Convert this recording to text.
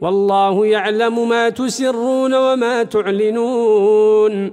والله يعلم ما تسرون وما تعلنون.